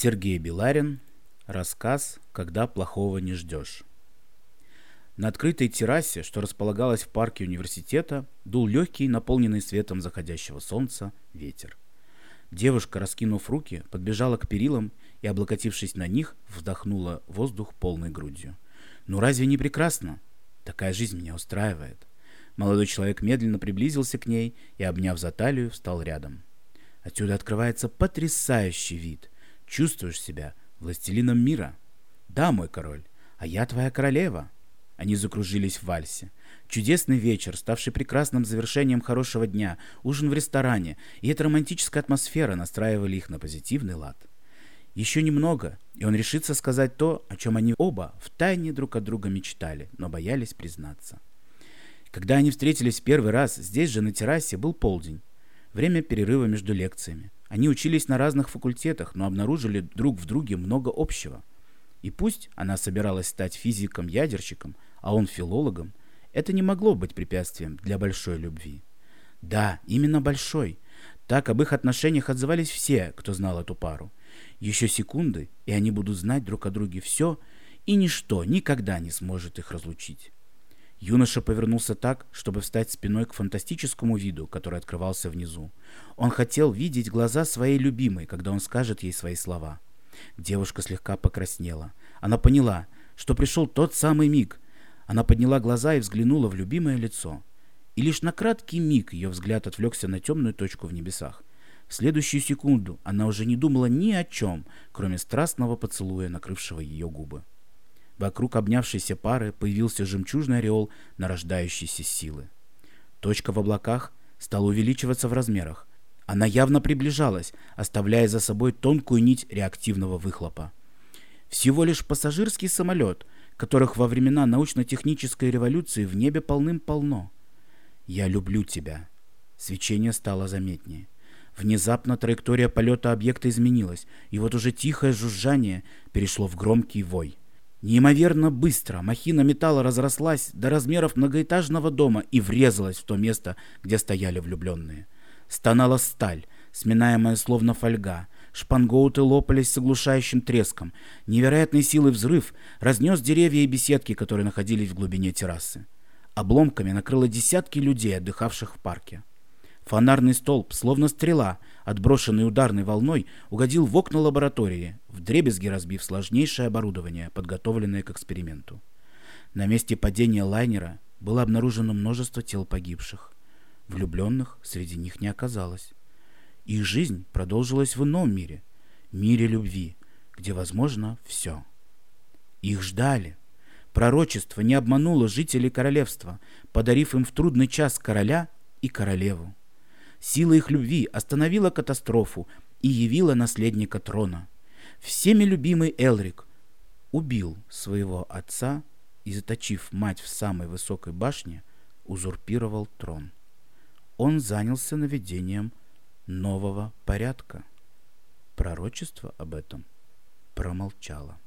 Сергей Беларин. Рассказ «Когда плохого не ждешь». На открытой террасе, что располагалась в парке университета, дул легкий, наполненный светом заходящего солнца, ветер. Девушка, раскинув руки, подбежала к перилам и, облокотившись на них, вздохнула воздух полной грудью. «Ну разве не прекрасно? Такая жизнь меня устраивает». Молодой человек медленно приблизился к ней и, обняв за талию, встал рядом. Отсюда открывается потрясающий вид. Чувствуешь себя властелином мира. Да, мой король, а я твоя королева. Они закружились в вальсе. Чудесный вечер, ставший прекрасным завершением хорошего дня, ужин в ресторане, и эта романтическая атмосфера настраивали их на позитивный лад. Еще немного, и он решится сказать то, о чем они оба втайне друг от друга мечтали, но боялись признаться. Когда они встретились в первый раз, здесь же на террасе был полдень. Время перерыва между лекциями. Они учились на разных факультетах, но обнаружили друг в друге много общего. И пусть она собиралась стать физиком-ядерщиком, а он филологом, это не могло быть препятствием для большой любви. Да, именно большой. Так об их отношениях отзывались все, кто знал эту пару. Еще секунды, и они будут знать друг о друге все, и ничто никогда не сможет их разлучить. Юноша повернулся так, чтобы встать спиной к фантастическому виду, который открывался внизу. Он хотел видеть глаза своей любимой, когда он скажет ей свои слова. Девушка слегка покраснела. Она поняла, что пришел тот самый миг. Она подняла глаза и взглянула в любимое лицо. И лишь на краткий миг ее взгляд отвлекся на темную точку в небесах. В следующую секунду она уже не думала ни о чем, кроме страстного поцелуя, накрывшего ее губы. Вокруг обнявшейся пары появился жемчужный ореол нарождающейся силы. Точка в облаках стала увеличиваться в размерах. Она явно приближалась, оставляя за собой тонкую нить реактивного выхлопа. Всего лишь пассажирский самолет, которых во времена научно-технической революции в небе полным-полно. «Я люблю тебя». Свечение стало заметнее. Внезапно траектория полета объекта изменилась, и вот уже тихое жужжание перешло в громкий вой. Неимоверно быстро махина металла разрослась до размеров многоэтажного дома и врезалась в то место, где стояли влюбленные. Стонала сталь, сминаемая словно фольга. Шпангоуты лопались с оглушающим треском. Невероятной силы взрыв разнес деревья и беседки, которые находились в глубине террасы. Обломками накрыло десятки людей, отдыхавших в парке. Фонарный столб, словно стрела, отброшенный ударной волной, угодил в окна лаборатории, вдребезги разбив сложнейшее оборудование, подготовленное к эксперименту. На месте падения лайнера было обнаружено множество тел погибших. Влюбленных среди них не оказалось. Их жизнь продолжилась в ином мире, мире любви, где возможно все. Их ждали. Пророчество не обмануло жителей королевства, подарив им в трудный час короля и королеву. Сила их любви остановила катастрофу и явила наследника трона. Всеми любимый Элрик убил своего отца и, заточив мать в самой высокой башне, узурпировал трон. Он занялся наведением нового порядка. Пророчество об этом промолчало.